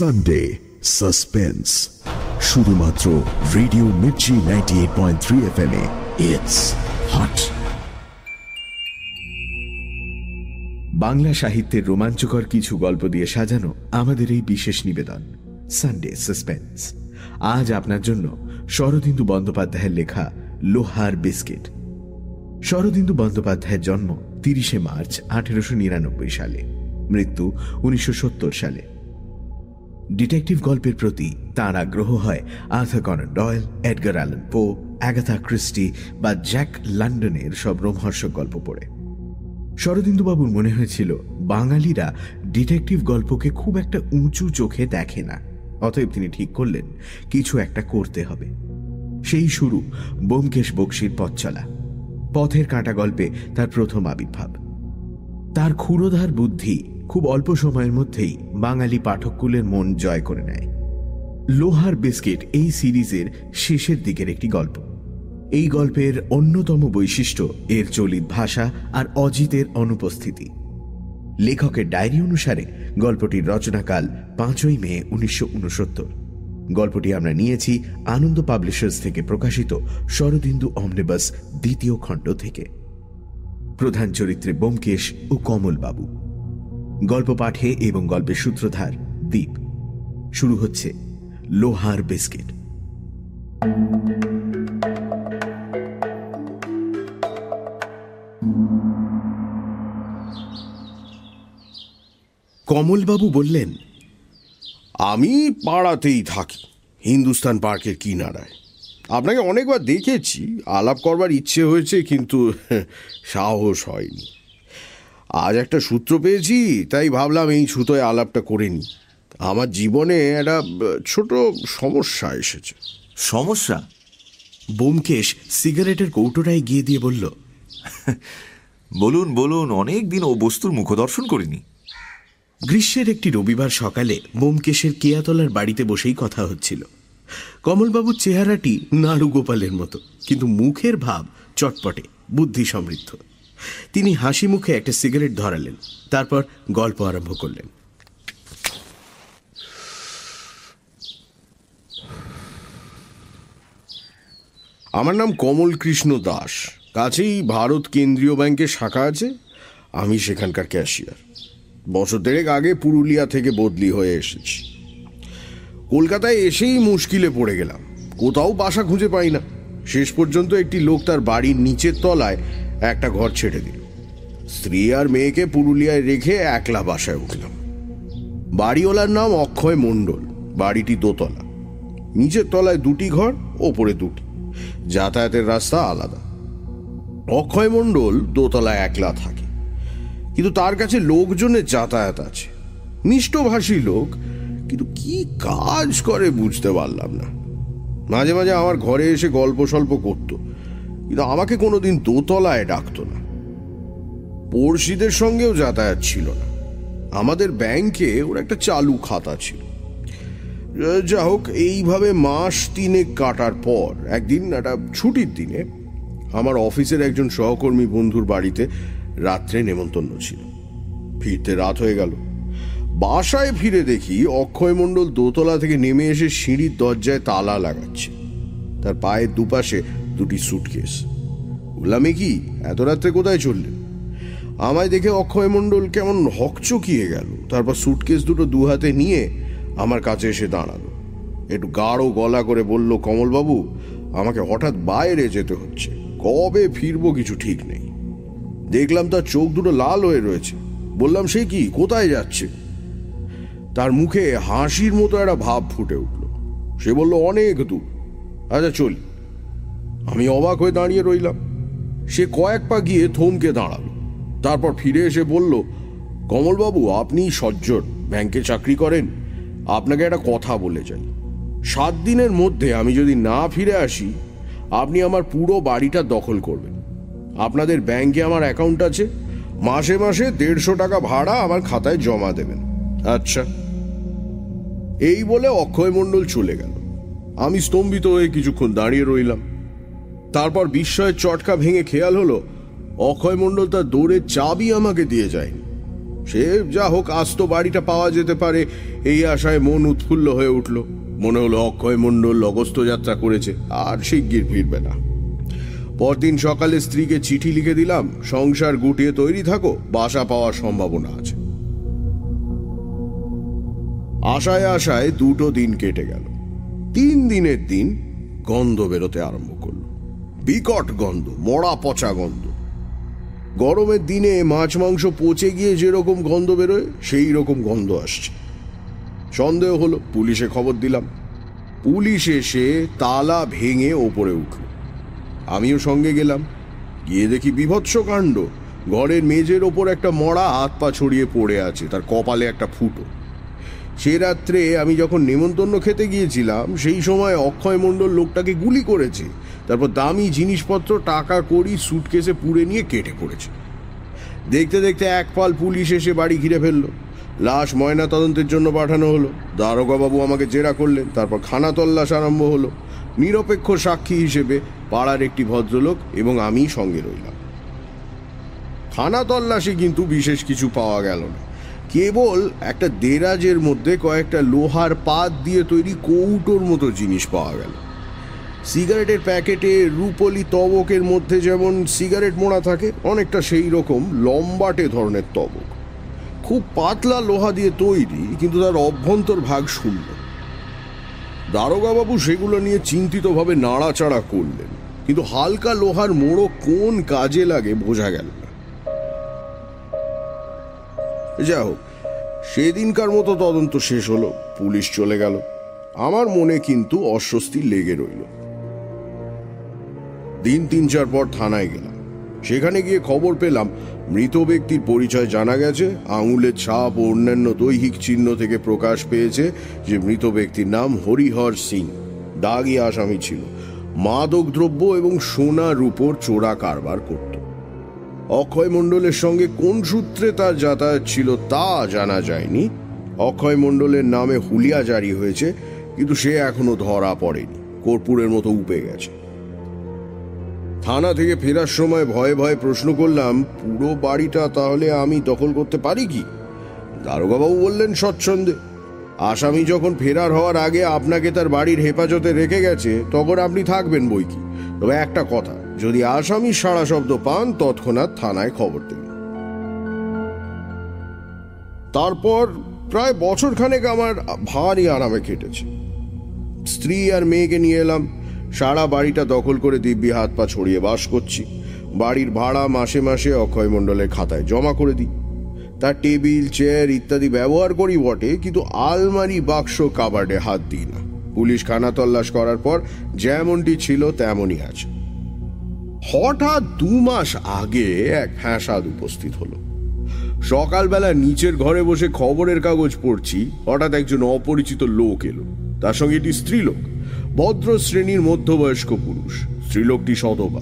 Sunday suspense শুধুমাত্র radio Mirchi ninety eight point three F M it's hot Bangla সাহিত্যের রোমাঞ্চকর কিছু গল্প দিয়ে সাজানো আমাদের এই বিশেষ নিবেদন সানডে সাসপেন্স আজ আপনার জন্য শরদিন্দু বন্দ্যোপাধ্যায়ের লেখা লোহার বিস্কিট। শরদিন্দু বন্দ্যোপাধ্যায়ের জন্ম তিরিশে মার্চ আঠেরোশো নিরানব্বই সালে, মৃত্যু উনিশশো সত্তর সালে। ডিটেকটিভ গল্পের প্রতি তার আগ্রহ হয় Arthur Conan Doyle, Edgar Allan Poe, Agatha Christie বা জ্যাক লন্ডনের সব রোমহর্ষক গল্প পড়ে। শরদিন্দুবাবুর মনে হয়েছিল, বাঙালিরা ডিটেকটিভ গল্পকে খুব একটা উঁচু চোখে দেখে না। অতএব তিনি ঠিক করলেন, কিছু একটা করতে হবে। সেই শুরু বোমকেশ বক্সির পথ চলা। পথের কাঁটা গল্পে তার প্রথম আবির্ভাব। তার ক্ষুরোধার বুদ্ধি খুব অল্প সময়ের মধ্যেই বাঙালি পাঠককুলের মন জয় করে নেয়। লোহার বিস্কিট এই সিরিজের শেষের দিকের একটি গল্প। এই গল্পের অন্যতম বৈশিষ্ট্য এর চলিত ভাষা আর অজিতের অনুপস্থিতি। লেখকের ডায়েরি অনুসারে গল্পটির রচনাকাল পাঁচই মে উনিশশো উনসত্তর। গল্পটি আমরা নিয়েছি আনন্দ পাবলিশার্স থেকে প্রকাশিত শরদিন্দু অমনেবাস দ্বিতীয় খণ্ড থেকে। প্রধান চরিত্রে বোমকেশ ও কমল বাবু গল্প পাঠে এবং গল্পের সূত্রধার দ্বীপ শুরু হচ্ছে লোহার বিস্কিট। কমলবাবু বললেন, আমি পাড়াতেই থাকি, হিন্দুস্তান পার্কের কিনারায়। আপনাকে অনেকবার দেখেছি, আলাপ করবার ইচ্ছে হয়েছে, কিন্তু সাহস হয়নি। আজ একটা সূত্র পেয়েছি, তাই ভাবলাম এই ছুতোয় আলাপটা করে নি আমার জীবনে একটা ছোট সমস্যা এসেছে। সমস্যা? বোমকেশ সিগারেটের কৌটোটায় গিয়ে দিয়ে বলল, বলুন বলুন অনেক দিন ও বস্তুর মুখদর্শন করিনি। গ্রীষ্মের একটি রবিবার সকালে বোমকেশের কেয়াতলার বাড়িতে বসেই কথা হচ্ছিল। কমলবাবুর চেহারাটি নাড়ু গোপালের মতো, কিন্তু মুখের ভাব চটপটে, বুদ্ধি সমৃদ্ধ। তিনি হাসি মুখে একটা সিগারেট ধরালেন, তারপর গল্প আরম্ভ করলেন। আমার নাম কমল কৃষ্ণ দাস। কাছেই ভারত কেন্দ্রীয় ব্যাংকের শাখা আছে। আমি সেখানকার ক্যাশিয়ার। বছর দেড়েক আগে পুরুলিয়া থেকে বদলি হয়ে এসেছি। কলকাতায় এসেই মুশকিলে পড়ে গেলাম। কোথাও বাসা খুঁজে পাই না। শেষ পর্যন্ত একটি লোক তার বাড়ির নিচের তলায় একটা ঘর ছেড়ে দিল। স্ত্রী আর মেয়েকে পুরুলিয়ায় রেখে একলা বাসায় উঠলাম। বাড়িওয়ালার নাম অক্ষয় মণ্ডল, বাড়িটি দোতলা। নিচের তলায় দুটি ঘর, ওপরে দুটি। যাতায়াতের রাস্তা আলাদা। অক্ষয় মণ্ডল দোতলায় একলা থাকে। কিন্তু তার কাছে লোকজনের যাতায়াত আছে। মিষ্টভাষী লোক, কিন্তু কি কাজ করে বুঝতে পারলাম না। মাঝে মাঝে আমার ঘরে এসে গল্প সল্প করতো। কিন্তু আমাকে কোনোদিন দোতলায় ডাকতো না। পড়শিদের সঙ্গেও যাতায়াত ছিল না। আমাদের ব্যাংকে ওর একটা চালু খাতা ছিল। যা হোক, এইভাবে মাস তিনে কাটার পর একদিন, একটা ছুটির দিনে, আমার অফিসের একজন সহকর্মী বন্ধুর বাড়িতে রাত্রে নেমন্তন্ন ছিল। ফিরতে রাত হয়ে গেল। বাসায় ফিরে দেখি অক্ষয় মণ্ডল দোতলা থেকে নেমে এসে সিঁড়ির দরজায় তালা লাগাচ্ছে। তার পায়ের দুপাশে দুটি সুটকেস বললাম কি? এত রাত্রে কোথায় চললেন আমায় দেখে অক্ষয় মণ্ডল কেমন হকচকিয়ে গেল। তারপর সুটকেস দুটো দু হাতে নিয়ে আমার কাছে এসে দাঁড়াল। একটু গাঢ় গলা করে বলল, কমলবাবু, আমাকে হঠাৎ বাইরে যেতে হচ্ছে। কবে ফিরবো কিছু ঠিক নেই। দেখলাম তার চোখ দুটো লাল হয়ে রয়েছে। বললাম, সে কি? কোথায় যাচ্ছে? তার মুখে হাসির মতো একটা ভাব ফুটে উঠল। সে বলল, অনেক দূর। আচ্ছা চলি। আমি অবাক হয়ে দাঁড়িয়ে রইলাম। সে কয়েক পা গিয়ে থমকে দাঁড়াল। তারপর ফিরে এসে বলল, কমলবাবু, আপনি সজ্জন ব্যাংকে চাকরি করেন। আপনাকে একটা কথা বলে যাই। সাত দিনের মধ্যে আমি যদি না ফিরে আসি, আপনি আমার পুরো বাড়িটা দখল করবেন। আপনাদের ব্যাংকে আমার অ্যাকাউন্ট আছে। মাসে মাসে দেড়শো টাকা ভাড়া আমার খাতায় জমা দেবেন। আচ্ছা। এই বলে অক্ষয় মণ্ডল চলে গেল। আমি স্তম্ভিত হয়ে কিছুক্ষণ দাঁড়িয়ে রইলাম। তারপর বিস্ময়ের চটকা ভেঙে খেয়াল হলো, অক্ষয় মণ্ডল তার দৌড়ের চাবি আমাকে দিয়ে যায়নি সে যা হোক, আস্ত বাড়িটা পাওয়া যেতে পারে, এই আশায় মন উৎফুল্ল হয়ে উঠল। মনে হলো অক্ষয় মণ্ডল অগস্ত যাত্রা করেছে, আর শিগগির ফিরবে না। পরদিন সকালে স্ত্রীকে চিঠি লিখে দিলাম, সংসার গুটিয়ে তৈরি থাকো, বাসা পাওয়ার সম্ভাবনা আছে। আশায় আশায় দুটো দিন কেটে গেল। তিন দিনের দিন গন্ধ বেরোতে আরম্ভ করল। বিকট গন্ধ, মরা পচা গন্ধ। গরমের দিনে মাছ মাংস পচে গিয়ে যেরকম গন্ধ বেরোয় সেই রকম গন্ধ আসছে। সন্দেহ হলো, পুলিশে খবর দিলাম। পুলিশ এসে তালা ভেঙে ওপরে উঠল। আমিও সঙ্গে গেলাম। গিয়ে দেখি বিভৎস কাণ্ড। ঘরের মেজের ওপর একটা মরা হাত পা ছড়িয়ে পড়ে আছে, তার কপালে একটা ফুটো। সে রাত্রে আমি যখন নেমন্তন্ন খেতে গিয়েছিলাম, সেই সময় অক্ষয় মণ্ডল লোকটাকে গুলি করেছে। তারপর দামি জিনিসপত্র, টাকা করি সুটকেসে পুড়ে নিয়ে কেটে পড়েছে। দেখতে দেখতে এক পাল পুলিশ এসে বাড়ি ঘিরে ফেলল। লাশ ময়না তদন্তের জন্য পাঠানো হলো। দারোগাবাবু আমাকে জেরা করলেন। তারপর খানা তল্লাশ আরম্ভ হলো। নিরপেক্ষ সাক্ষী হিসেবে পাড়ার একটি ভদ্রলোক এবং আমি সঙ্গে রইলাম। খানা তল্লাশে কিন্তু বিশেষ কিছু পাওয়া গেল না। কেবল একটা দেরাজের মধ্যে কয়েকটা লোহার পাত দিয়ে তৈরি কৌটোর মতো জিনিস পাওয়া গেল। সিগারেটের প্যাকেটে রূপলি তবকের মধ্যে যেমন সিগারেট মোড়া থাকে, অনেকটা সেই রকম লম্বাটে ধরনের তবক। খুব পাতলা লোহা দিয়ে তৈরি, কিন্তু তার অভ্যন্তর ভাগ শূন্য। দারোগাবাবু সেগুলো নিয়ে চিন্তিতভাবে নাড়াচাড়া করলেন, কিন্তু হালকা লোহার মোড়ো কোন কাজে লাগে বোঝা গেল যা হোক, সেদিনকার মতো তদন্ত শেষ হলো, পুলিশ চলে গেল। আমার মনে কিন্তু অস্বস্তি লেগে রইল। দিন তিন চার পর থানায় গেলাম। সেখানে গিয়ে খবর পেলাম, মৃত ব্যক্তির পরিচয় জানা গেছে, আঙুলের ছাপ ও অন্যান্য দৈহিক চিহ্ন থেকে প্রকাশ পেয়েছে যে মৃত ব্যক্তির নাম হরিহর সিং। দাগি আসামি ছিল। মাদক দ্রব্য এবং সোনা রূপোর চোরা কারবার করত। অক্ষয় মণ্ডলের সঙ্গে কোন সূত্রে তার যাতায়াত ছিল তা জানা যায়নি। অক্ষয় মণ্ডলের নামে হুলিয়া জারি হয়েছে, কিন্তু সে এখনও ধরা পড়েনি। কর্পূরের মতো উপে গেছে। থানা থেকে ফেরার সময় ভয়ে ভয়ে প্রশ্ন করলাম, পুরো বাড়িটা তাহলে আমি দখল করতে পারি কি? দারোগাবাবু বললেন, স্বচ্ছন্দে। আসামি যখন ফেরার হওয়ার আগে আপনাকে তার বাড়ির হেফাজতে রেখে গেছে, তখন আপনি থাকবেন বই কি? তবে একটা কথা যদি আসামি সারা শব্দ পান, তৎক্ষণাৎ থানায় খবর দেন। তারপর প্রায় বছর খানেক আমার ভারী আরামে কেটেছে। স্ত্রী আর মেয়েকে নিয়ে এলাম। সারা বাড়িটা দখল করে দিব্যি হাত পা ছড়িয়ে বাস করছি। বাড়ির ভাড়া মাসে মাসে অক্ষয় মণ্ডলের খাতায় জমা করে দিই। তার টেবিল, চেয়ার ইত্যাদি ব্যবহার করি বটে, কিন্তু আলমারি, বাক্স, কাবার্ডে হাত দিই না। পুলিশ খানা তল্লাশ করার পর যেমনটি ছিল তেমনই আছে। হঠাৎ দু মাস আগে এক ফ্যাসাদ উপস্থিত হলো। সকালবেলা নিচের ঘরে বসে খবরের কাগজ পড়ছি, হঠাৎ একজন অপরিচিত লোক এলো। তার সঙ্গে এটি স্ত্রীলোক, ভদ্র শ্রেণির মধ্যবয়স্ক পুরুষ। স্ত্রীলোকটি শতবা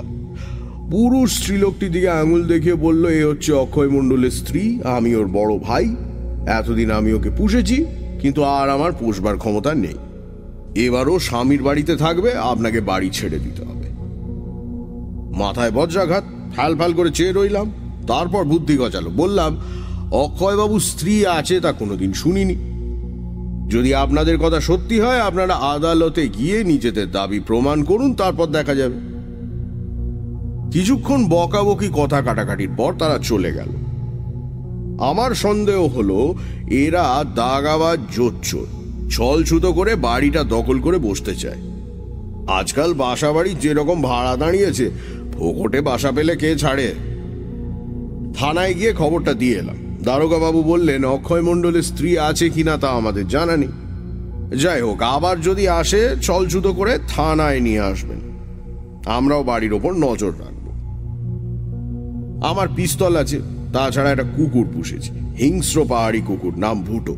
পুরুষ স্ত্রীলোকটির দিকে আঙুল দেখিয়ে বলল, এ হচ্ছে অক্ষয় মণ্ডলের স্ত্রী, আমি ওর বড় ভাই। এতদিন আমি ওকে পুষেছি, কিন্তু আর আমার পোষবার ক্ষমতা নেই। এবারও স্বামীর বাড়িতে থাকবে, আপনাকে বাড়ি ছেড়ে দিতে হবে। মাথায় বজ্রাঘাত ফ্যাল ফ্যাল করে চেয়ে রইলাম, তারপর বুদ্ধি গজালো, বললাম, অক্ষয়বাবু স্ত্রী আছে তা কোনোদিন শুনিনি। যদি আপনাদের কথা সত্যি হয়, আপনারা আদালতে গিয়ে নিজেদের দাবি প্রমাণ করুন, তারপর দেখা যাবে। কিছুক্ষণ বকাবকি, কথা কাটাকাটির পর তারা চলে গেল। আমার সন্দেহ হলো, এরা দাগাবাজ, জোচ্চোর। ছলছুতো করে বাড়িটা দখল করে বসতে চায়। আজকাল বাসা বাড়ি যেরকম ভাড়া দাঁড়িয়েছে ফোকটে বাসা পেলে কে ছাড়ে? থানায় গিয়ে খবরটা দিয়ে এলাম। দারোগা বাবু বললেন, অক্ষয় মণ্ডলের স্ত্রী আছে কিনা তা আমাদের জানা নেই। যাই হোক, আবার যদি আসে, ছলছুতো করে থানায় নিয়ে আসবেন। আমরাও বাড়ির ওপর নজর রাখব। আমার পিস্তল আছে, তাছাড়া একটা কুকুর পুষেছি। হিংস্র পাহাড়ি কুকুর, নাম ভুটো।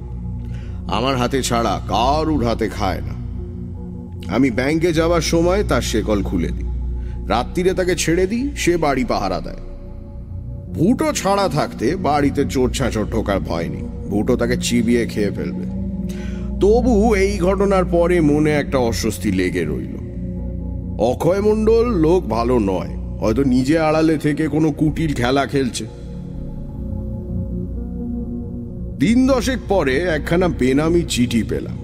আমার হাতে ছাড়া কারুর হাতে খায় না। আমি ব্যাংকে যাওয়ার সময় তার শেকল খুলে দিই। রাত্রিরে তাকে ছেড়ে দিই, সে বাড়ি পাহারা দেয়। ভুটো ছাড়া থাকতে বাড়িতে চোর ছাঁচর ঢোকার ভয় নেই। ভুটো তাকে চিবিয়ে খেয়ে ফেলবে। তবু এই ঘটনার পরে মনে একটা অস্বস্তি লেগে রইল। অক্ষয় মণ্ডল লোক ভালো নয়। হয়তো নিজে আড়ালে থেকে কোনো কুটির খেলা খেলছে। দিন দশেক পরে একখানা বেনামি চিঠি পেলাম।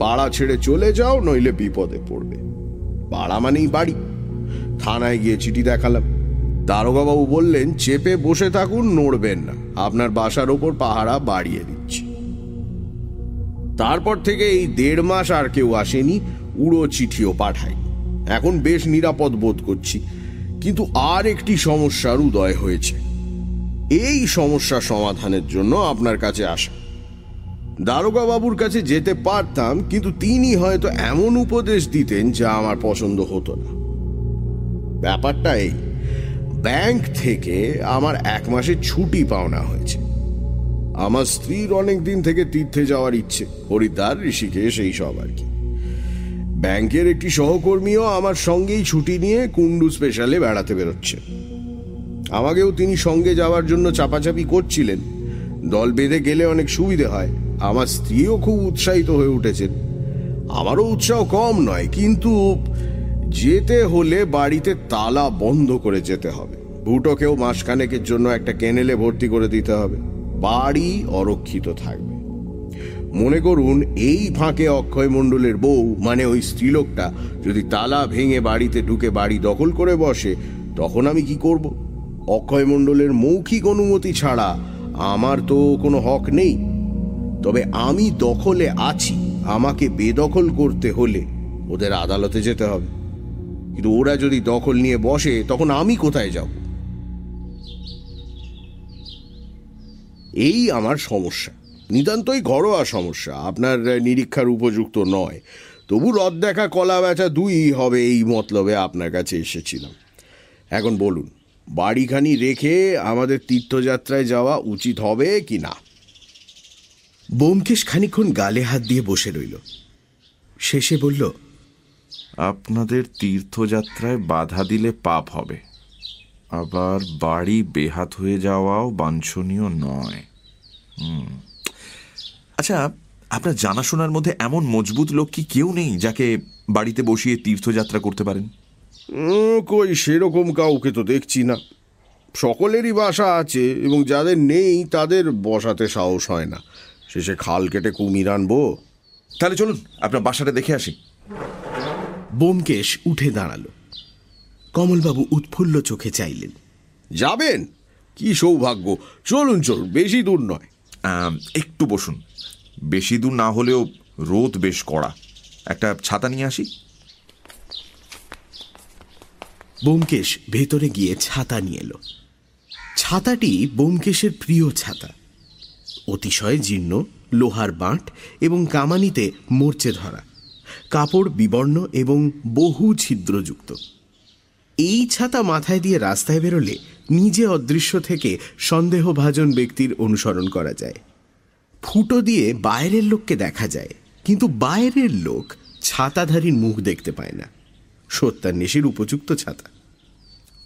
পাড়া ছেড়ে চলে যাও, নইলে বিপদে পড়বে। পাড়া মানেই বাড়ি। থানায় গিয়ে চিঠি দেখালাম। দারোগাবাবু বললেন, চেপে বসে থাকুন, নড়বেন না। আপনার বাসার ওপর পাহারা বাড়িয়ে দিচ্ছি। তারপর থেকে এই দেড় মাস আর কেউ আসেনি, উড়ো চিঠিও পাঠাই এখন বেশ নিরাপদ বোধ করছি। কিন্তু আর একটি সমস্যার উদয় হয়েছে। এই সমস্যা সমাধানের জন্য আপনার কাছে আসা। দারোগা বাবুর কাছে যেতে পারতাম, কিন্তু তিনি হয়তো এমন উপদেশ দিতেন যা আমার পছন্দ হতো না। ব্যাপারটা এই। ব্যাংক থেকে আমার এক মাসের ছুটি পাওনা হয়েছে। আমার স্ত্রীর অনেক দিন থেকে তীর্থে যাওয়ার ইচ্ছে। হরিদ্বার, ঋষিকেশ, এই সব আর কি। ব্যাংকের একটি সহকর্মীও আমার সঙ্গেই ছুটি নিয়ে কুন্ডু স্পেশালে বেড়াতে বেরোচ্ছে। আমাকেও তিনি সঙ্গে যাওয়ার জন্য চাপাচাপি করছিলেন। দল বেঁধে গেলে অনেক সুবিধে হয়। আমার স্ত্রীও খুব উৎসাহিত হয়ে উঠেছেন। আমারও উৎসাহ কম নয়, কিন্তু যেতে হলে বাড়িতে তালা বন্ধ করে যেতে হবে। ভুটোকেও মাসখানেকের জন্য একটা কেনেলে ভর্তি করে দিতে হবে। বাড়ি অরক্ষিত থাকবে। মনে করুন, এই ফাঁকে অক্ষয় মণ্ডলের বউ মানে ওই স্ত্রীলোকটা, যদি তালা ভেঙে বাড়িতে ঢুকে বাড়ি দখল করে বসে, তখন আমি কি করব? অক্ষয় মণ্ডলের মৌখিক অনুমতি ছাড়া আমার তো কোনো হক নেই। তবে আমি দখলে আছি। আমাকে বেদখল করতে হলে ওদের আদালতে যেতে হবে। কিন্তু ওরা যদি দখল নিয়ে বসে, তখন আমি কোথায় যাব? এই আমার সমস্যা। নিতান্তই ঘরোয়া সমস্যা। আপনার নিরীক্ষার উপযুক্ত নয়। তবু রদ দেখা, কলা বেচা দুই হবে এই মতলবে আপনার কাছে এসেছিলাম। এখন বলুন, বাড়িখানি রেখে আমাদের তীর্থযাত্রায় যাওয়া উচিত হবে কি না? বোমকেশ খানিক্ষণ গালে হাত দিয়ে বসে রইল। শেষে বলল আপনাদের তীর্থযাত্রায় বাধা দিলে পাপ হবে। আবার বাড়ি বেহাত হয়ে যাওয়াও বাঞ্ছনীয় নয়। হুম। আচ্ছা আপনার জানাশোনার মধ্যে এমন মজবুত লোক কি কেউ নেই যাকে বাড়িতে বসিয়ে তীর্থযাত্রা করতে পারেন? কই সেরকম কাউকে তো দেখছি না। সকলেরই বাসা আছে এবং যাদের নেই তাদের বসাতে সাহস হয় না। শেষে খাল কেটে কুমির আনব। তাহলে চলুন আপনার বাসাটা দেখে আসি। বোমকেশ উঠে দাঁড়াল। কমলবাবু উৎফুল্ল চোখে চাইলেন যাবেন? কি সৌভাগ্য। চলুন চলুন বেশি দূর নয়। একটু বসুন। বেশি দূর না হলেও রোদ বেশ কড়া। একটা ছাতা নিয়ে আসি? বোমকেশ ভেতরে গিয়ে ছাতা নিয়ে এলো। ছাতাটি বোমকেশের প্রিয় ছাতা। অতিশয় জীর্ণ লোহার বাঁট এবং কামানিতে মরচে ধরা কাপড় বিবর্ণ এবং বহু ছিদ্রযুক্ত। এই ছাতা মাথায় দিয়ে রাস্তায় বেরোলে নিজে অদৃশ্য থেকে সন্দেহভাজন ব্যক্তির অনুসরণ করা যায়। ফুটো দিয়ে বাইরের লোককে দেখা যায়, কিন্তু বাইরের লোক ছাতাধারীর মুখ দেখতে পায় না। সত্যান্বেষীর উপযুক্ত ছাতা।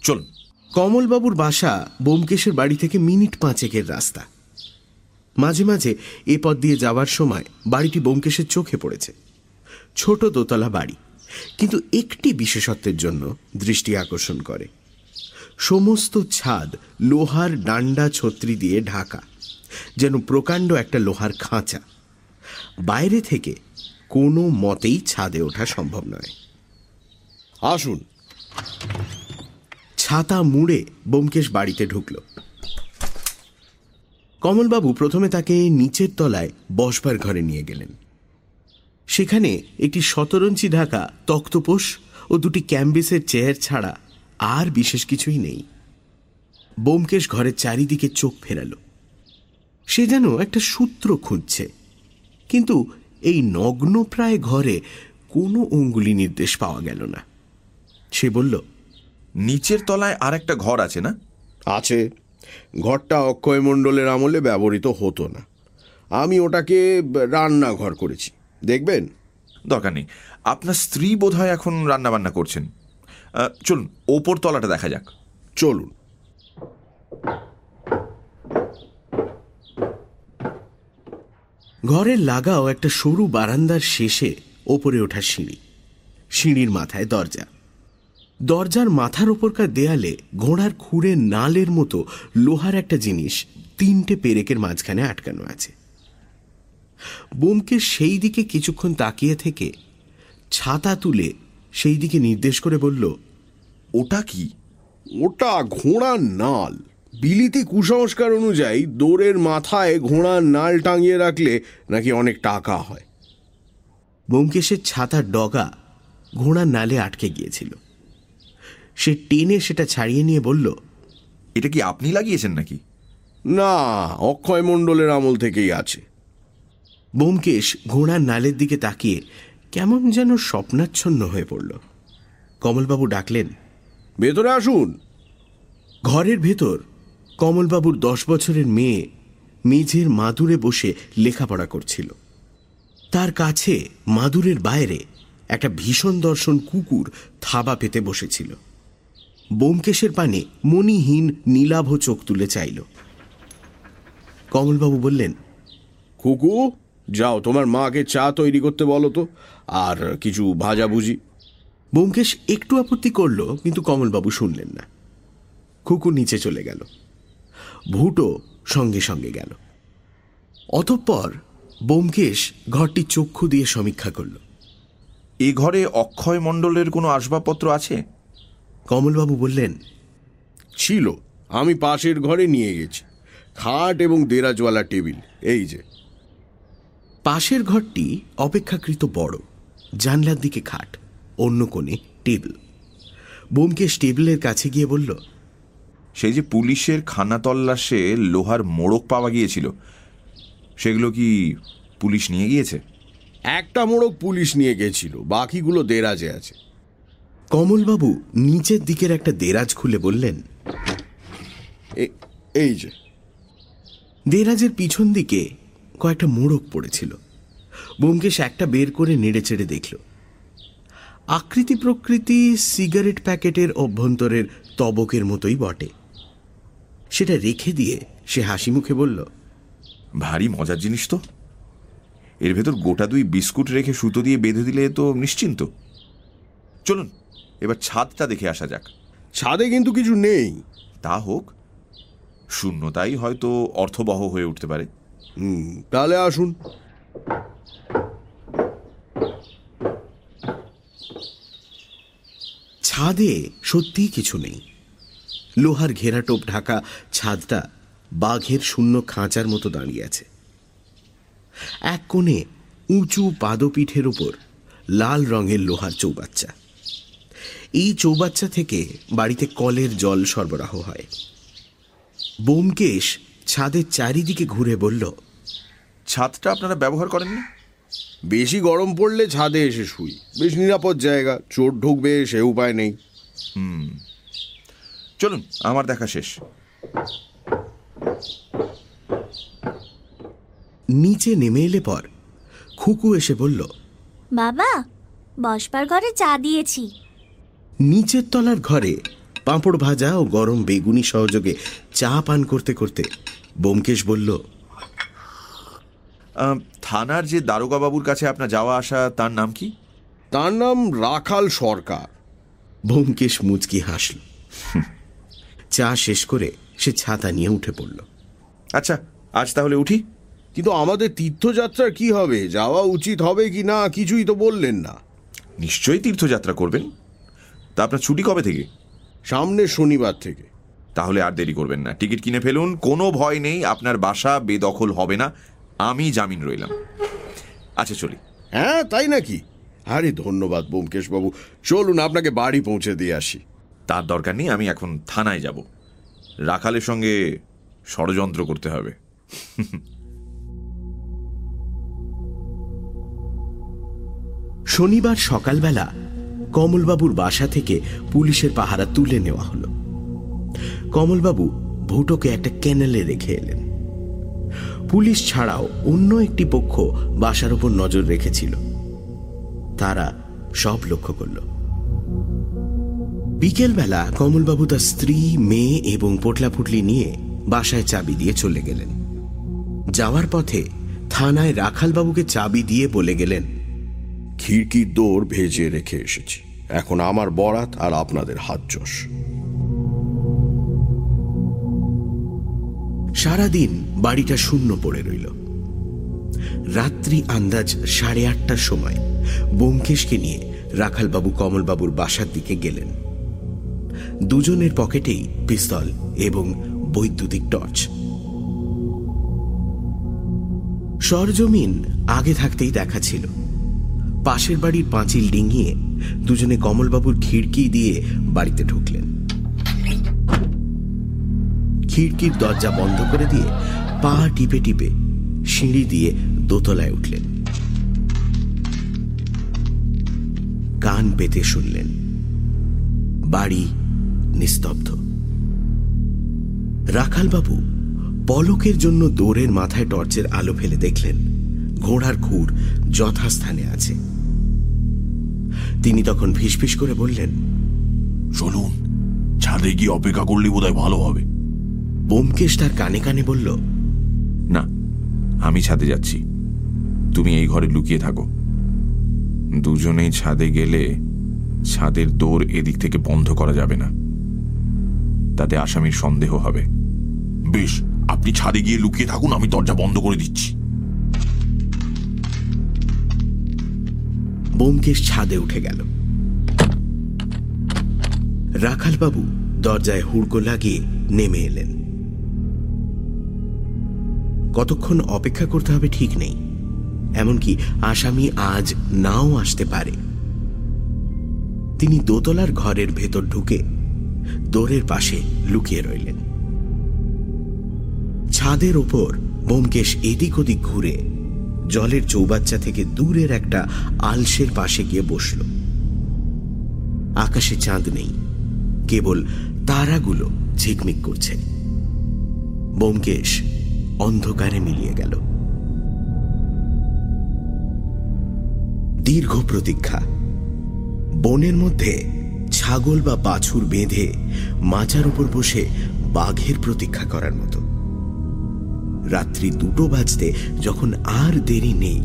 চলুন, কমলবাবুর বাসা বোমকেশের বাড়ি থেকে মিনিট পাঁচেকের রাস্তা। মাঝে মাঝে এ পথ দিয়ে যাওয়ার সময় বাড়িটি বোমকেশের চোখে পড়েছে। ছোট দোতলা বাড়ি। কিন্তু একটি বিশেষত্বের জন্য দৃষ্টি আকর্ষণ করে। সমস্ত ছাদ লোহার ডান্ডা ছত্রি দিয়ে ঢাকা, যেন প্রকাণ্ড একটা লোহার খাঁচা। বাইরে থেকে কোনো মতেই ছাদে ওঠা সম্ভব নয়। আসুন। ছাতা মুড়ে বোমকেশ বাড়িতে ঢুকল। কমলবাবু প্রথমে তাকে নিচের তলায় বসবার ঘরে নিয়ে গেলেন। সেখানে একটি শতরঞ্চি ঢাকা তক্তপোষ ও দুটি ক্যাম্বিসের চেয়ার ছাড়া আর বিশেষ কিছুই নেই। বোমকেশ ঘরের চারিদিকে চোখ ফেরাল। সে যেন একটা সূত্র খুঁজছে। কিন্তু এই নগ্ন প্রায় ঘরে কোনো অঙ্গুলি নির্দেশ পাওয়া গেল না। সে বলল নিচের তলায় আর একটা ঘর আছে না? আছে। ঘরটা অক্ষয় মণ্ডলের আমলে ব্যবহৃত হতো না। আমি ওটাকে রান্নাঘর করেছি। দেখবেন? দরকার নেই। আপনার স্ত্রী বোধহয় এখন রান্না বান্না করছেন। আহ, চলুন ওপর তলাটা দেখা যাক। চলুন। ঘরের লাগাও একটা সরু বারান্দার শেষে ওপরে ওঠা সিঁড়ি। সিঁড়ির মাথায় দরজা। দরজার মাথার ওপরকার দেয়ালে ঘোড়ার খুঁড়ে নালের মতো লোহার একটা জিনিস তিনটে পেরেকের মাঝখানে আটকানো আছে। বোমকেশ সেই দিকে কিছুক্ষণ তাকিয়ে থেকে ছাতা তুলে সেই দিকে নির্দেশ করে বলল ওটা কি? ওটা ঘোড়ার নাল। বিলিতি কুসংস্কার অনুযায়ী দৌড়ের মাথায় ঘোড়ার নাল টাঙিয়ে রাখলে নাকি অনেক টাকা হয়। বোমকেশের ছাতার ডগা ঘোড়ার নালে আটকে গিয়েছিল। সে টেনে সেটা ছাড়িয়ে নিয়ে বলল এটা কি আপনি লাগিয়েছেন নাকি? না অক্ষয় মণ্ডলের আমল থেকেই আছে। বোমকেশ ঘোড়ার নালের দিকে তাকিয়ে কেমন যেন স্বপ্নাচ্ছন্ন হয়ে পড়ল। কমলবাবু ডাকলেন ভেতরে আসুন। ঘরের ভেতর কমলবাবুর দশ বছরের মেয়ে মেঝের মাদুরে বসে লেখাপড়া করছিল। তার কাছে মাদুরের বাইরে একটা ভীষণ দর্শন কুকুর থাবা পেতে বসেছিল। বোমকেশের পানে মণিহীন নীলাভ চোখ তুলে চাইল। কমলবাবু বললেন কুকু যাও তোমার মাকে চা তৈরি করতে বলো তো আর কিছু ভাজাভুজি। ব্যোমকেশ একটু আপত্তি করল কিন্তু কমলবাবু শুনলেন না। খুকু নিচে চলে গেল। ভুটো সঙ্গে সঙ্গে গেল। অতঃপর বোমকেশ ঘরটি চক্ষু দিয়ে সমীক্ষা করল। এ ঘরে অক্ষয় মণ্ডলের কোনো আসবাবপত্র আছে? কমলবাবু বললেন ছিল। আমি পাশের ঘরে নিয়ে গেছি। খাট এবং দেরাজওয়ালা টেবিল এই যে। পাশের ঘরটি অপেক্ষাকৃত বড় জানলার দিকে খাট অন্য কোণে টেবিল। বোমকেশ টেবিলের কাছে গিয়ে বলল সেই যে পুলিশের খানা তল্লাশে লোহার মোড়ক পাওয়া গিয়েছিল সেগুলো কি পুলিশ নিয়ে গিয়েছে? একটা মোড়ক পুলিশ নিয়ে গেছিল বাকিগুলো দেরাজে আছে। কমলবাবু নিচের দিকের একটা দেরাজ খুলে বললেন এ- এই যে। দেরাজের পিছন দিকে কয়েকটা মোড়ক পড়েছিল। বোমকেশ একটা বের করে নেড়ে চেড়ে দেখল। আকৃতি প্রকৃতি সিগারেট প্যাকেটের অভ্যন্তরের তবকের মতোই বটে। সেটা রেখে দিয়ে সে হাসি মুখে বলল ভারী মজার জিনিস তো। এর ভেতর গোটা দুই বিস্কুট রেখে সুতো দিয়ে বেঁধে দিলে তো নিশ্চিন্ত। চলুন এবার ছাদটা দেখে আসা যাক। ছাদে কিন্তু কিছু নেই। তা হোক শূন্যতাই হয়তো অর্থবহ হয়ে উঠতে পারে। হুম, তাহলে আসুন। ছাদে সত্যিই কিছু নেই। লোহার ঘেরাটোপ ঢাকা ছাদটা বাঘের শূন্য খাঁচার মতো দাঁড়িয়ে আছে। এক কোণে উঁচু পাদপীঠের উপর লাল রঙের লোহার চৌবাচ্চা। এই চৌবাচ্চা থেকে বাড়িতে কলের জল সরবরাহ হয়। বোমকেশ ছাদের চারিদিকে ঘুরে বলল ছাদটা আপনারা ব্যবহার করেননি? বেশি গরম পড়লে ছাদে এসে শুই। বেশ নিরাপদ জায়গা চোর ঢুকবে সে উপায় নেই। হুম। চলুন আমার দেখা শেষ। নিচে নেমে এলে পর খুকু এসে বলল বাবা বসবার ঘরে চা দিয়েছি। নিচের তলার ঘরে পাঁপড় ভাজা ও গরম বেগুনি সহযোগে চা পান করতে করতে বোমকেশ বলল থানার যে দারোগা বাবুর কাছে আপনার যাওয়া আসা তার নাম কি? তার নাম রাখাল সরকার। বোমকেশ মুচকি হাসল। চা শেষ করে সে ছাতা নিয়ে উঠে পড়ল। আচ্ছা আজ তাহলে উঠি। কিন্তু আমাদের তীর্থযাত্রার কি হবে? যাওয়া উচিত হবে কি না? কিছুই তো বললেন না। নিশ্চয়ই তীর্থযাত্রা করবেন। তা আপনার ছুটি কবে থেকে? সামনের শনিবার থেকে। তাহলে আর দেরি করবেন না। টিকিট কিনে ফেলুন কোনো ভয় নেই আপনার বাসা বেদখল হবে না। আমি জামিন রইলাম। আচ্ছা চলি। হ্যাঁ তাই নাকি? আরে ধন্যবাদ বোমকেশ বাবু চলুন আপনাকে বাড়ি পৌঁছে দিয়ে আসি। তার দরকার নেই আমি এখন থানায় যাব। রাখালের সঙ্গে ষড়যন্ত্র করতে হবে। শনিবার সকালবেলা কমলবাবুর বাসা থেকে পুলিশের পাহারা তুলে নেওয়া হলো। কমলবাবু ভুটোকে একটা ক্যানেলে রেখে এলেন। পুলিশ ছাড়াও অন্য একটি পক্ষ বাসার উপর নজর রেখেছিল। তারা সব লক্ষ্য করল। বিকেলবেলা কমলবাবু তার স্ত্রী, মেয়ে এবং পোটলাপুটলি নিয়ে বাসায় চাবি দিয়ে চলে গেলেন। যাওয়ার পথে থানায় রাখালবাবুকে চাবি দিয়ে বলে গেলেন খিড়কির দৌড় ভেজে রেখে এসেছি। এখন আমার বরাত আর আপনাদের হাত যশ সারাদিন বাড়িটা শূন্য পড়ে রইল। রাত্রি আন্দাজ সাড়ে আটটার সময় বোমকেশকে নিয়ে রাখালবাবু কমলবাবুর বাসার দিকে গেলেন। দুজনের পকেটেই পিস্তল এবং বৈদ্যুতিক টর্চ। সরজমিন আগে থাকতেই দেখা ছিল। পাশের বাড়ির পাঁচিল ডিঙিয়ে দুজনে কমলবাবুর খিড়কি দিয়ে বাড়িতে ঢুকলেন। খিড়কির দরজা বন্ধ করে দিয়ে পা টিপে টিপে সিঁড়ি দিয়ে দোতলায় উঠলেন। কান পেতে শুনলেন। বাড়ি নিস্তব্ধ। রাখালবাবু পলকের জন্য দৌড়ের মাথায় টর্চের আলো ফেলে দেখলেন, ঘোড়ার খুর যথাস্থানে আছে। তিনি তখন ফিসফিস করে বললেন চলুন ছাদে গিয়ে অপেক্ষা করলে বোধহয় ভালো হবে। বোমকেশ তার কানে কানে বলল না আমি ছাদে যাচ্ছি। তুমি এই ঘরে লুকিয়ে থাকো। দুজনেই ছাদে গেলে ছাদের দৌড় এদিক থেকে বন্ধ করা যাবে না। তাতে আসামির সন্দেহ হবে। বেশ আপনি ছাদে গিয়ে লুকিয়ে থাকুন আমি দরজা বন্ধ করে দিচ্ছি। বোমকেশ ছাদে উঠে গেল। রাখালবাবু দরজায় হুড়কো লাগিয়ে নেমে এলেন। কতক্ষণ অপেক্ষা করতে হবে ঠিক নেই, এমনকি আসামি আজ নাও আসতে পারে। তিনি দোতলার ঘরের ভেতর ঢুকে দোরের পাশে লুকিয়ে রইলেন। ছাদের ওপর বোমকেশ এদিক ওদিক ঘুরে জলের চৌবাচ্চা থেকে দূরের একটা আলসের পাশে গিয়ে বসল। আকাশে চাঁদ নেই, কেবল তারাগুলো ঝিকমিক করছে। বোমকেশ অন্ধকারে মিলিয়ে গেল। দীর্ঘ প্রতীক্ষা। বনের মধ্যে ছাগল বা বাছুর বেঁধে মাচার উপর বসে বাঘের প্রতীক্ষা করার মতো। রাত্রি দুটো বাজতে যখন আর দেরি নেই,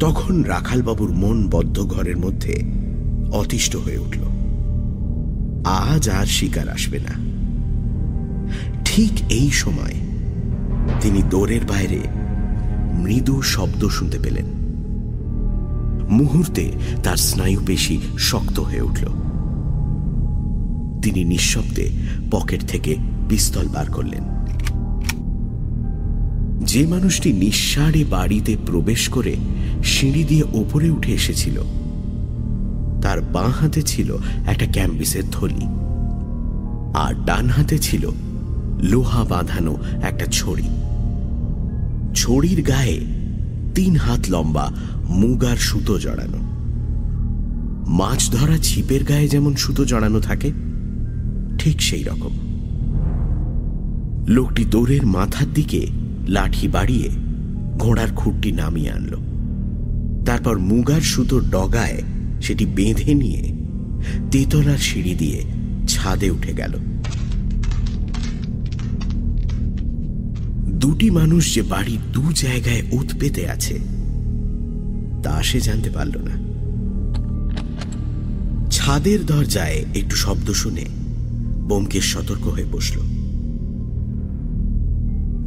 তখন রাখালবাবুর মন বদ্ধ ঘরের মধ্যে অতিষ্ঠ হয়ে উঠল। আজ আর শিকার আসবে না। ঠিক এই সময় তিনি দৌড়ের বাইরে মৃদু শব্দ শুনতে পেলেন। মুহূর্তে তার স্নায়ু পেশি শক্ত হয়ে উঠল। তিনি নিঃশব্দে পকেট থেকে পিস্তল বার করলেন। যে মানুষটি নিঃসাড়ে বাড়িতে প্রবেশ করে সিঁড়ি দিয়ে ওপরে উঠে এসেছিল, তার বাঁ হাতে ছিল একটা ক্যাম্বিসের থলি আর ডান হাতে ছিল লোহা বাঁধানো একটা ছড়ি। ছড়ির গায়ে তিন হাত লম্বা মুগার সুতো জড়ানো। মাছ ধরা ছিপের গায়ে যেমন সুতো জড়ানো থাকে, ঠিক সেই রকম। লোকটি দৌড়ের মাথার দিকে লাঠি বাড়িয়ে ঘোড়ার খুঁটটি নামিয়ে আনল। তারপর মুগার সুতোর ডগায় সেটি বেঁধে নিয়ে তেতলার সিঁড়ি দিয়ে ছাদে উঠে গেল। দুটি মানুষ যে বাড়ির দু জায়গায় উত পেতে আছে, তা সে জানতে পারল না। ছাদের দরজায় একটু শব্দ শুনে বোমকেশ সতর্ক হয়ে বসল।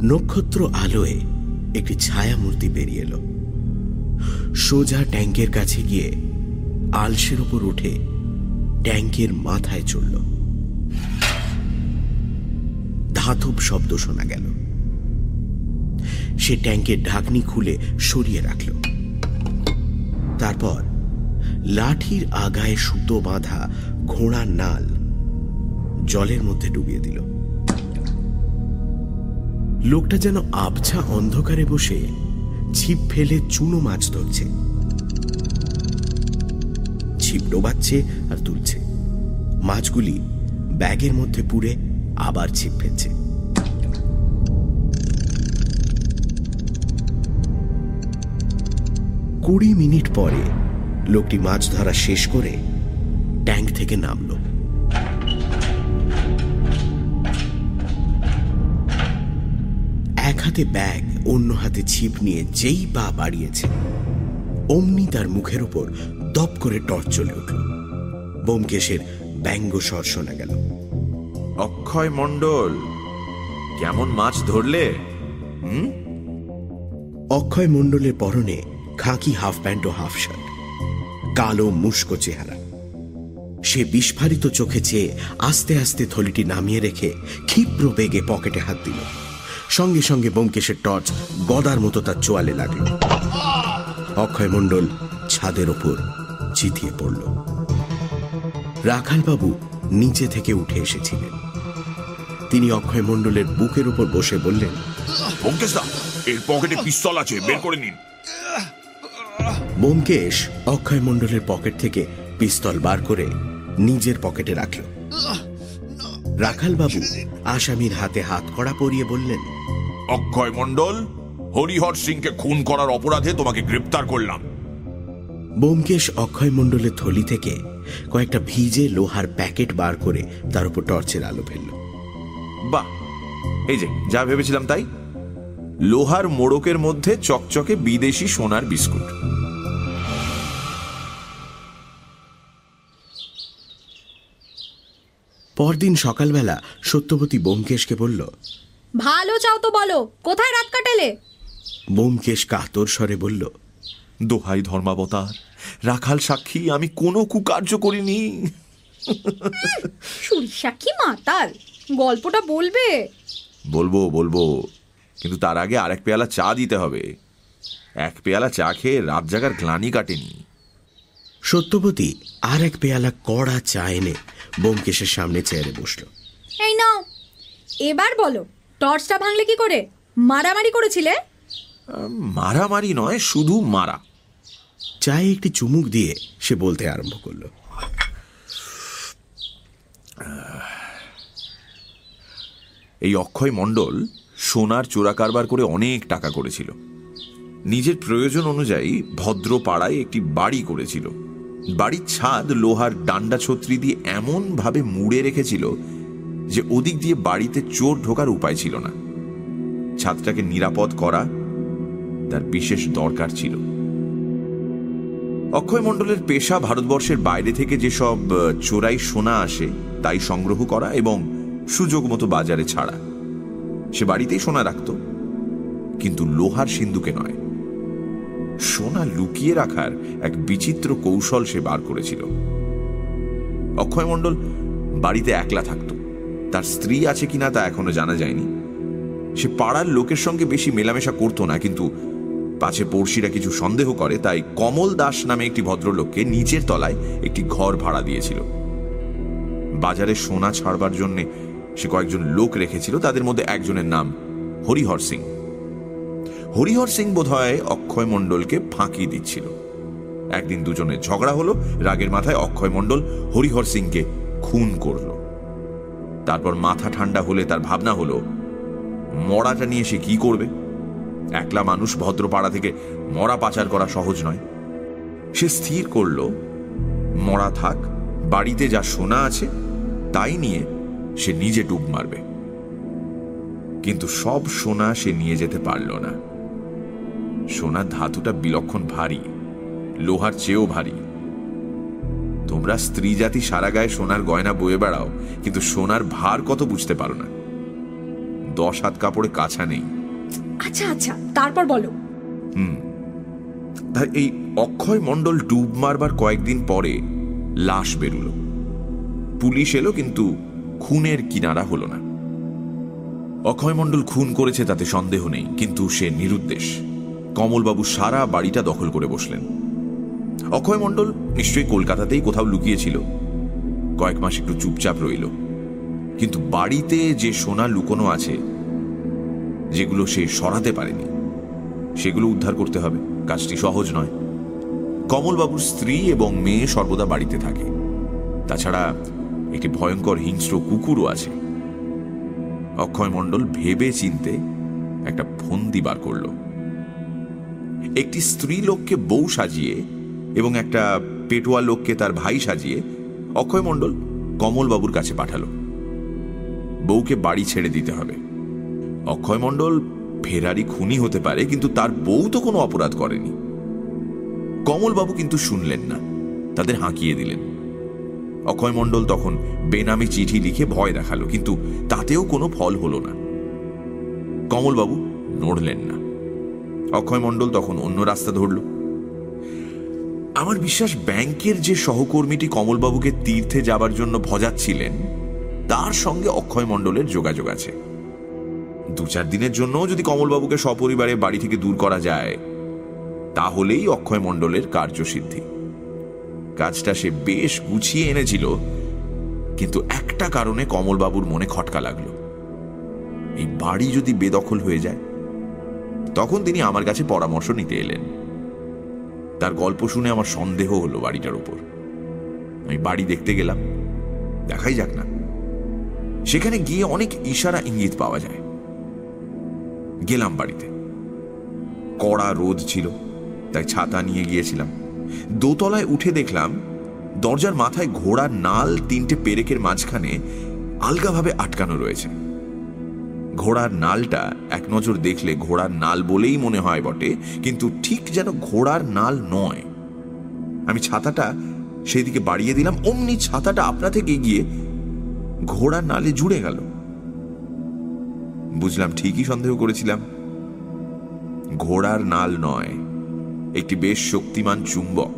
নক্ষত্র আলোয় একটি ছায়া মূর্তি বেরিয়ে এলো। সোজা ট্যাঙ্কের কাছে গিয়ে আলসের ওপর উঠে ট্যাঙ্কের মাথায় চড়ল। ধাতব শব্দ শোনা গেল। সে ট্যাঙ্কের ঢাকনি খুলে সরিয়ে রাখল। তারপর লাঠির আগায় সুতো বাঁধা ঘোড়ার নাল জলের মধ্যে ডুবিয়ে দিল। লোকটা যেন আবছা অন্ধকারে বসে ছিপ ফেলে চুনো মাছ ধরছে। ছিপ ডোবাচ্ছে আর তুলছে। মাছগুলি ব্যাগের মধ্যে পুড়ে আবার ছিপ ফেলছে। কুড়ি মিনিট পরে লোকটি মাছ ধরা শেষ করে ট্যাঙ্ক থেকে নামল। হাতে ব্যাগ অন্য হাতে ছিপ নিয়ে যেই পা বাড়িয়েছে অমনি তার মুখের উপর দপ করে টর্চ চলে উঠল। বোমকেশের ব্যঙ্গ স্বর শোনা গেল। অক্ষয় মণ্ডল কেমন মাছ ধরলে? অক্ষয় মণ্ডলের পরনে খাকি হাফ প্যান্ট ও হাফ শার্ট কালো মুস্কো চেহারা। সে বিস্ফারিত চোখে চেয়ে আস্তে আস্তে থলিটি নামিয়ে রেখে ক্ষিপ্র বেগে পকেটে হাত দিল। সঙ্গে সঙ্গে বোমকেশের টর্চ গদার মতো তার চোয়ালে লাগল। অক্ষয় মণ্ডল ছাদের ওপর চিতিয়ে পড়ল। রাখালবাবু নিচে থেকে উঠে এসেছিলেন। তিনি অক্ষয় মণ্ডলের বুকের উপর বসে বললেন এর পকেটে পিস্তল আছে বের করে নিন। বোমকেশ অক্ষয় মণ্ডলের পকেট থেকে পিস্তল বার করে নিজের পকেটে রাখল। রাখালবাবু আসামির হাতে হাত কড়া পরিয়ে বললেন অক্ষয় মণ্ডল হরিহর সিংকে খুন করার অপরাধে তোমাকে গ্রেপ্তার করলাম। বোমকেশ অক্ষয় মণ্ডলের থলি থেকে কয়েকটা ভিজে লোহার প্যাকেট বার করে তার উপর টর্চের আলো ফেলল। বাহ এই যে যা ভেবেছিলাম তাই। লোহার মোড়কের মধ্যে চকচকে বিদেশি সোনার বিস্কুট। পরদিন সকালবেলা সত্যবতী বোমকেশকে বলল ভালো চাও তো বলো। কোথায় রাত কাটালে? বোমকেশ কাতর স্বরে বলল দোহাই ধর্মাবতার রাখাল সাক্ষী আমি কোনো কুকার্য করিনি। সুরিসাক্ষী মাতাল গল্পটা বলবে? বলব বলব কিন্তু তার আগে আরেক পেয়ালা চা দিতে হবে। এক পেয়ালা চা খেয়ে রাত জাগার গ্লানি কাটেনি। সত্যপতি আর এক পেয়ালা কড়া চা এনে বোমকেশের সামনে চেয়ারে বসল। এই নাও এবার বলো টর্চটা ভাঙলে কি করে? মারামারি করেছিলে? মারামারি নয় শুধু মারা। চায়ে একটি চুমুক দিয়ে সে বলতে আরম্ভ করল। এই অক্ষয় মণ্ডল সোনার চোরা কারবার করে অনেক টাকা করেছিল। নিজের প্রয়োজন অনুযায়ী ভদ্র পাড়ায় একটি বাড়ি করেছিল। বাড়ির ছাদ লোহার ডান্ডা ছত্রি দিয়ে এমন ভাবে মুড়ে রেখেছিল যে ওদিক দিয়ে বাড়িতে চোর ঢোকার উপায় ছিল না। ছাদটাকে নিরাপদ করা তার বিশেষ দরকার ছিল। অক্ষয় মণ্ডলের পেশা ভারতবর্ষের বাইরে থেকে যেসব চোরাই সোনা আসে, তাই সংগ্রহ করা এবং সুযোগ মতো বাজারে ছাড়া। সে বাড়িতেই সোনা রাখত, কিন্তু লোহার সিন্ধুকে নয়। সোনা লুকিয়ে রাখার এক বিচিত্র কৌশল সে বার করেছিল। অক্ষয় মণ্ডল বাড়িতে একলা থাকত। তার স্ত্রী আছে কিনা তা এখনও জানা যায়নি। সে পাড়ার লোকের সঙ্গে বেশি মেলামেশা করতো না, কিন্তু পাছে পড়শিরা কিছু সন্দেহ করে, তাই কমল দাস নামে একটি ভদ্রলোককে নিচের তলায় একটি ঘর ভাড়া দিয়েছিল। বাজারে সোনা ছাড়বার জন্য সে কয়েকজন লোক রেখেছিল, তাদের মধ্যে একজনের নাম হরিহর সিং। হরিহর সিং বোধহয় অক্ষয় মণ্ডলকে ফাঁকি দিচ্ছিল। একদিন দুজনের ঝগড়া হলো, রাগের মাথায় অক্ষয় মণ্ডল হরিহর সিংকে খুন করল। তারপর মাথা ঠান্ডা হলে তার ভাবনা হলো, মরাটা নিয়ে সে কি করবে? একলা মানুষ ভদ্রপাড়া থেকে মরা পাচার করা সহজ নয়। সে স্থির করল, মরা থাক, বাড়িতে যা সোনা আছে, তাই নিয়ে সে নিজে ডুব মারবে। কিন্তু সব সোনা সে নিয়ে যেতে পারল না। সোনার ধাতুটা বিলক্ষণ ভারী, লোহার চেয়েও ভারী। তোমরা স্ত্রী জাতি সারা গায়ে সোনার গয়না বয়ে বেড়াও কিন্তু সোনার ভার কত বুঝতে পারো না। দশ হাত কাপড়ে কাছা নেই। আচ্ছা আচ্ছা তারপর বলো। তাই এই অক্ষয় মণ্ডল ডুব মারবার কয়েকদিন পরে লাশ বেরুলো। পুলিশ এলো কিন্তু খুনের কিনারা হলো না। অক্ষয় মণ্ডল খুন করেছে তাতে সন্দেহ নেই কিন্তু সে নিরুদ্দেশ। কমলবাবু সারা বাড়িটা দখল করে বসলেন। অক্ষয় মণ্ডল নিশ্চয়ই কলকাতাতেই কোথাও লুকিয়েছিল। কয়েক মাস একটু চুপচাপ রইল। কিন্তু বাড়িতে যে সোনা লুকোনো আছে, যেগুলো সে সরাতে পারেনি, সেগুলো উদ্ধার করতে হবে। কাজটি সহজ নয়। কমলবাবুর স্ত্রী এবং মেয়ে সর্বদা বাড়িতে থাকে। তাছাড়া একটি ভয়ঙ্কর হিংস্র কুকুরও আছে। অক্ষয় মণ্ডল ভেবে চিনতে একটা ফন্দি বার করল। একটি স্ত্রী লোককে বউ সাজিয়ে এবং একটা পেটোয়া লোককে তার ভাই সাজিয়ে অক্ষয় মণ্ডল কমলবাবুর কাছে পাঠালো। বউকে বাড়ি ছেড়ে দিতে হবে। অক্ষয় মণ্ডল ফেরারি খুনি হতে পারে, কিন্তু তার বউ তো কোনো অপরাধ করেনি। কমলবাবু কিন্তু শুনলেন না, তাদের হাঁকিয়ে দিলেন। অক্ষয় মণ্ডল তখন বেনামি চিঠি লিখে ভয় দেখাল, কিন্তু তাতেও কোনো ফল হলো না। কমলবাবু নড়লেন না। অক্ষয় মণ্ডল তখন অন্য রাস্তা ধরল। আমার বিশ্বাস ব্যাংকের যে সহকর্মীটি কমলবাবুকে তীর্থে যাবার জন্য ভজাচ্ছিলেন, তার সঙ্গে অক্ষয় মণ্ডলের যোগাযোগ আছে। দু চার দিনের জন্য যদি কমলবাবুকে সপরিবারে বাড়ি থেকে দূর করা যায়, তাহলেই অক্ষয় মণ্ডলের কার্যসিদ্ধি। কাজটা সে বেশ গুছিয়ে এনেছিল, কিন্তু একটা কারণে কমলবাবুর মনে খটকা লাগল। এই বাড়ি যদি বেদখল হয়ে যায়, তখন তিনি আমার কাছে পরামর্শ নিতে এলেন। তার গল্প শুনে আমার সন্দেহ হলো বাড়িটার উপর আমি বাড়ি দেখতে গেলাম। দেখাই যাক না। সেখানে গিয়ে অনেক ইশারা ইঙ্গিত পাওয়া যায়। গেলাম বাড়িতে। কড়া রোদ ছিল, তাই ছাতা নিয়ে গিয়েছিলাম। দোতলায় উঠে দেখলাম, দরজার মাথায় ঘোড়ার নাল তিনটে পেরেকের মাঝখানে আলগাভাবে আটকানো রয়েছে। ঘোড়ার নালটা এক নজর দেখলে ঘোড়ার নাল বলেই মনে হয় বটে, কিন্তু ঠিক যেন ঘোড়ার নাল নয়। আমি ছাতাটা সেদিকে বাড়িয়ে দিলাম, অমনি ছাতাটা আপনা থেকে গিয়ে ঘোড়ার নালে জুড়ে গেল। বুঝলাম ঠিকই সন্দেহ করেছিলাম। ঘোড়ার নাল নয়, একটি বেশ শক্তিমান চুম্বক।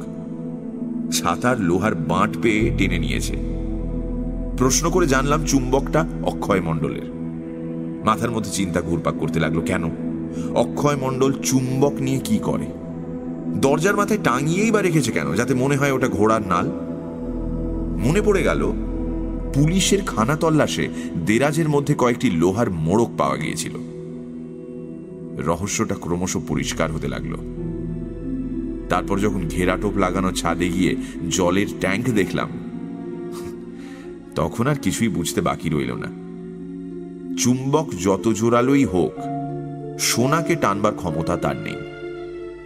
ছাতার লোহার বাঁট পেয়ে টেনে নিয়েছে। প্রশ্ন করে জানলাম চুম্বকটা অক্ষয় মণ্ডলের। মাথার মধ্যে চিন্তা ঘুরপাক করতে লাগল, কেন? অক্ষয় মণ্ডল চুম্বক নিয়ে কি করে? দরজার মাথায় টাঙিয়েই বা রেখেছে কেন, যাতে মনে হয় ওটা ঘোড়ার নাল? মনে পড়ে গেল, পুলিশের খানা তল্লাশে দেরাজের মধ্যে কয়েকটি লোহার মোড়ক পাওয়া গিয়েছিল। রহস্যটা ক্রমশ পরিষ্কার হতে লাগল। তারপর যখন ঘেরাটোপ লাগানো ছাদে গিয়ে জলের ট্যাঙ্ক দেখলাম, তখন আর কিছুই বুঝতে বাকি রইল না। চুম্বক যত জোরালোই হোক, সোনাকে টানবার ক্ষমতা তার নেই।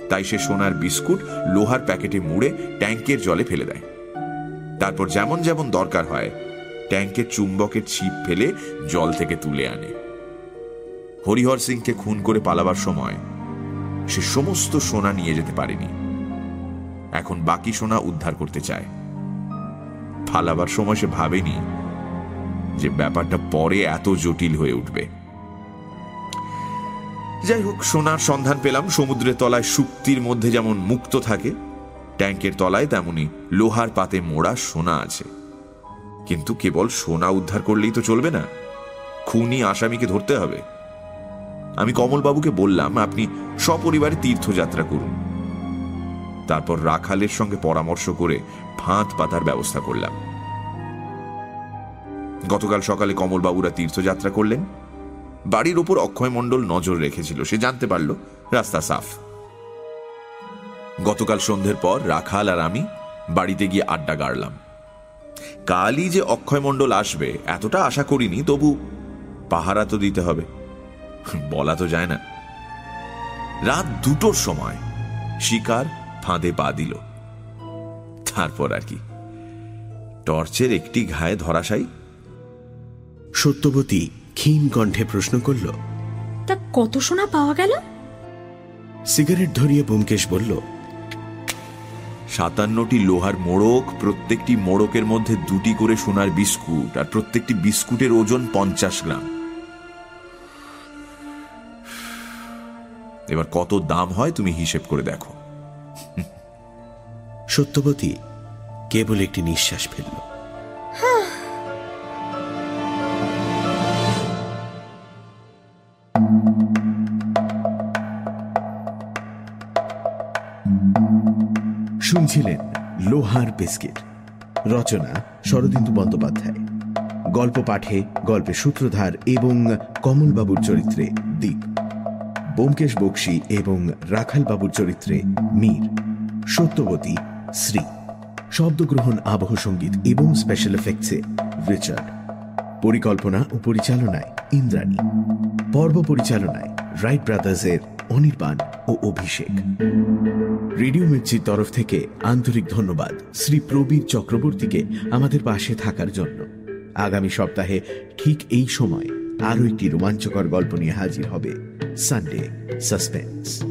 তাই সে সোনার বিস্কুট লোহার প্যাকেটে মুড়ে ট্যাঙ্কের জলে ফেলে দেয়। তারপর যেমন যেমন দরকার হয়, ট্যাঙ্কের চুম্বকের ছিপ ফেলে জল থেকে তুলে আনে। হরিহর সিংকে খুন করে পালাবার সময় সে সমস্ত সোনা নিয়ে যেতে পারেনি। এখন বাকি সোনা উদ্ধার করতে চায়। পালাবার সময় সে ভাবেনি যে ব্যাপারটা পরে এত জটিল হয়ে উঠবে। যাই হোক, সোনার সন্ধান পেলাম। সমুদ্রের তলায় শুক্তির মধ্যে যেমন মুক্ত থাকে ট্যাঙ্কের তলায় তেমনি লোহার পাতে মোড়া সোনা আছে। কিন্তু কেবল সোনা উদ্ধার করলেই তো চলবে না। খুনি আসামিকে ধরতে হবে। আমি কমলবাবুকে বললাম, আপনি সপরিবারে তীর্থযাত্রা করুন। তারপর রাখালের সঙ্গে পরামর্শ করে ফাঁদ পাতার ব্যবস্থা করলাম। গতকাল সকালে কমলবাবুরা তীর্থযাত্রা করলেন। বাড়ির ওপর অক্ষয় মণ্ডল নজর রেখেছিল, সে জানতে পারল রাস্তা সাফ। গতকাল সন্ধ্যের পর রাখাল আর আমি বাড়িতে গিয়ে আড্ডা গাড়লাম। কালই যে অক্ষয় মণ্ডল আসবে, এতটা আশা করিনি, তবু পাহারা তো দিতে হবে। বলা তো যায় না। রাত দুটোর সময় শিকার ফাঁদে পা দিল। তারপর আর কি। টর্চের একটি ঘায়ে ধরাশাই সত্যবতী ক্ষীণ কণ্ঠে প্রশ্ন করল তা কত সোনা পাওয়া গেল? সিগারেট ধরিয়ে ব্যোমকেশ বলল সাতান্নটি লোহার মোড়ক প্রত্যেকটি মোড়কের মধ্যে দুটি করে সোনার বিস্কুট আর প্রত্যেকটি বিস্কুটের ওজন পঞ্চাশ গ্রাম। এবার কত দাম হয় তুমি হিসেব করে দেখো। সত্যবতী কেবল একটি নিঃশ্বাস ফেলল। শুনছিলেন লোহার বিস্কিট। রচনা শরদিন্দু বন্দ্যোপাধ্যায়। গল্প পাঠে গল্পের সূত্রধার এবং কমলবাবুর চরিত্রে দীপ। বোমকেশ বক্সি এবং রাখাল বাবুর চরিত্রে মীর। সত্যবতী শ্রী। শব্দগ্রহণ আবহ সংগীত এবং স্পেশাল এফেক্টসে রিচার্ড। পরিকল্পনা ও পরিচালনায় ইন্দ্রাণী। পর্ব পরিচালনায় রাইট ব্রাদার্সের অনির্বাণ ও অভিষেক। রেডিও মির্চির তরফ থেকে আন্তরিক ধন্যবাদ শ্রী প্রবীর চক্রবর্তীকে আমাদের পাশে থাকার জন্য। আগামী সপ্তাহে ঠিক এই সময় আরও একটি রোমাঞ্চকর গল্প নিয়ে হাজির হবে সানডে সাসপেন্স।